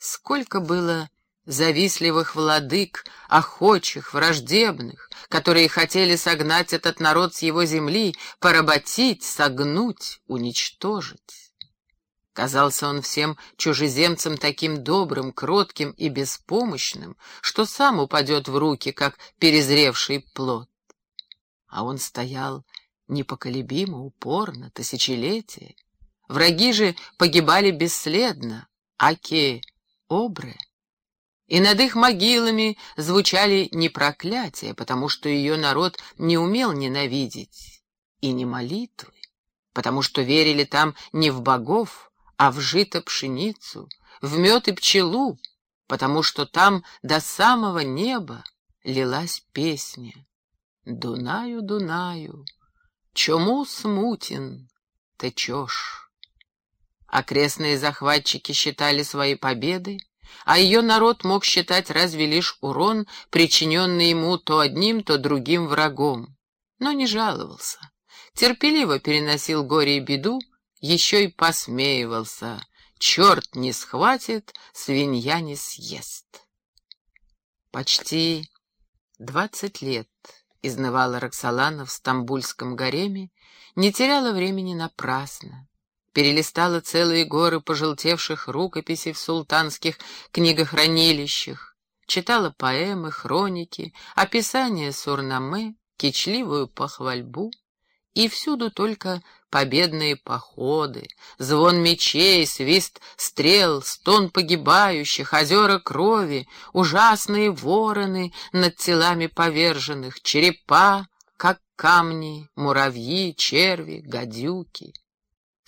Сколько было завистливых владык, охочих, враждебных, которые хотели согнать этот народ с его земли, поработить, согнуть, уничтожить. Казался он всем чужеземцам таким добрым, кротким и беспомощным, что сам упадет в руки, как перезревший плод. А он стоял непоколебимо, упорно, тысячелетия. Враги же погибали бесследно, аки обре. И над их могилами звучали не проклятия, потому что ее народ не умел ненавидеть, и не молитвы, потому что верили там не в богов, а в жито пшеницу, в мед и пчелу, потому что там до самого неба лилась песня. Дунаю, Дунаю, чему смутен течешь? Окрестные захватчики считали свои победы, а ее народ мог считать разве лишь урон, причиненный ему то одним, то другим врагом. Но не жаловался. Терпеливо переносил горе и беду, еще и посмеивался. Черт не схватит, свинья не съест. Почти двадцать лет изнывала Роксолана в стамбульском гареме, не теряла времени напрасно перелистала целые горы пожелтевших рукописей в султанских книгохранилищах, читала поэмы, хроники, описания сурнаме, кичливую похвальбу, и всюду только победные походы, звон мечей, свист стрел, стон погибающих, озера крови, ужасные вороны над телами поверженных, черепа, как камни, муравьи, черви, гадюки.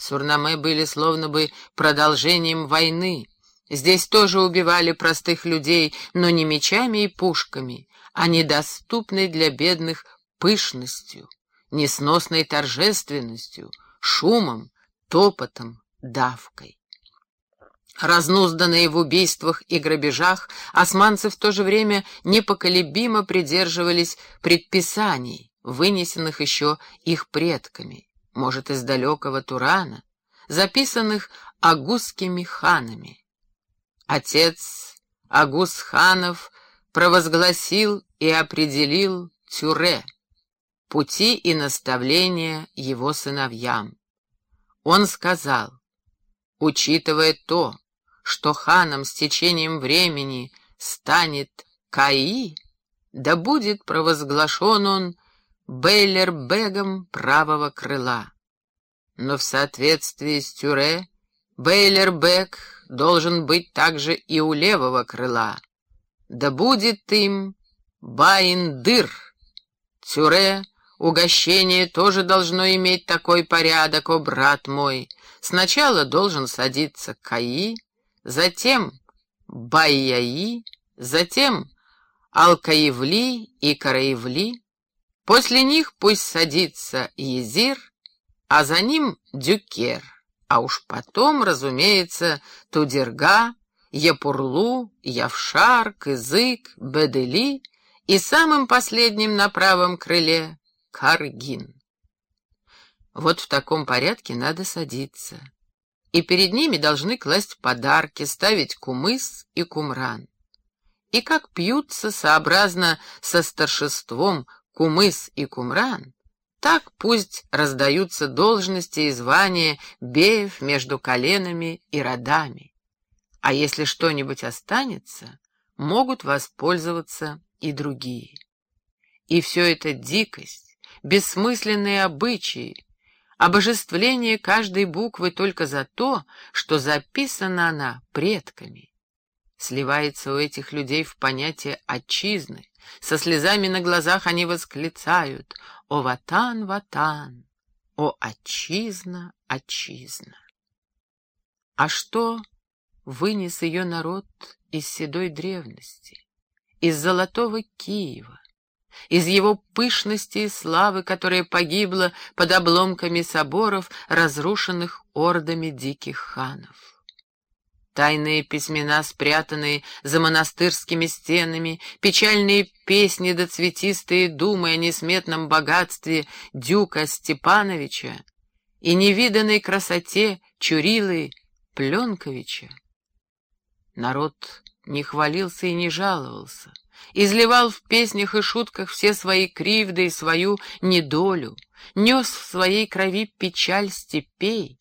Сурнаме были словно бы продолжением войны. Здесь тоже убивали простых людей, но не мечами и пушками, а недоступной для бедных пышностью, несносной торжественностью, шумом, топотом, давкой. Разнузданные в убийствах и грабежах, османцы в то же время непоколебимо придерживались предписаний, вынесенных еще их предками может, из далекого Турана, записанных агузскими ханами. Отец Агус ханов провозгласил и определил Тюре, пути и наставления его сыновьям. Он сказал, учитывая то, что ханом с течением времени станет Каи, да будет провозглашен он Бейлер-бегом правого крыла. Но в соответствии с Тюре Бейлер-бег должен быть также и у левого крыла. Да будет им Баиндыр. Тюре угощение тоже должно иметь такой порядок, о брат мой. Сначала должен садиться Каи, затем Байяи, затем Алкаевли и Караевли, После них пусть садится Езир, а за ним Дюкер, а уж потом, разумеется, Тудерга, Япурлу, Явшар, Кызык, Бедели и самым последним на правом крыле — Каргин. Вот в таком порядке надо садиться. И перед ними должны класть подарки, ставить кумыс и кумран. И как пьются сообразно со старшеством Кумыс и Кумран, так пусть раздаются должности и звания беев между коленами и родами. А если что-нибудь останется, могут воспользоваться и другие. И все это дикость, бессмысленные обычаи, обожествление каждой буквы только за то, что записана она предками сливается у этих людей в понятие отчизны. Со слезами на глазах они восклицают «О, ватан, ватан! О, отчизна, отчизна!» А что вынес ее народ из седой древности, из золотого Киева, из его пышности и славы, которая погибла под обломками соборов, разрушенных ордами диких ханов? Тайные письмена, спрятанные за монастырскими стенами, печальные песни да цветистые думы о несметном богатстве Дюка Степановича и невиданной красоте Чурилы Пленковича. Народ не хвалился и не жаловался, изливал в песнях и шутках все свои кривды и свою недолю, нес в своей крови печаль степей,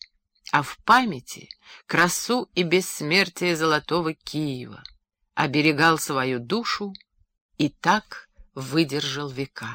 а в памяти красу и бессмертие золотого Киева, оберегал свою душу и так выдержал века.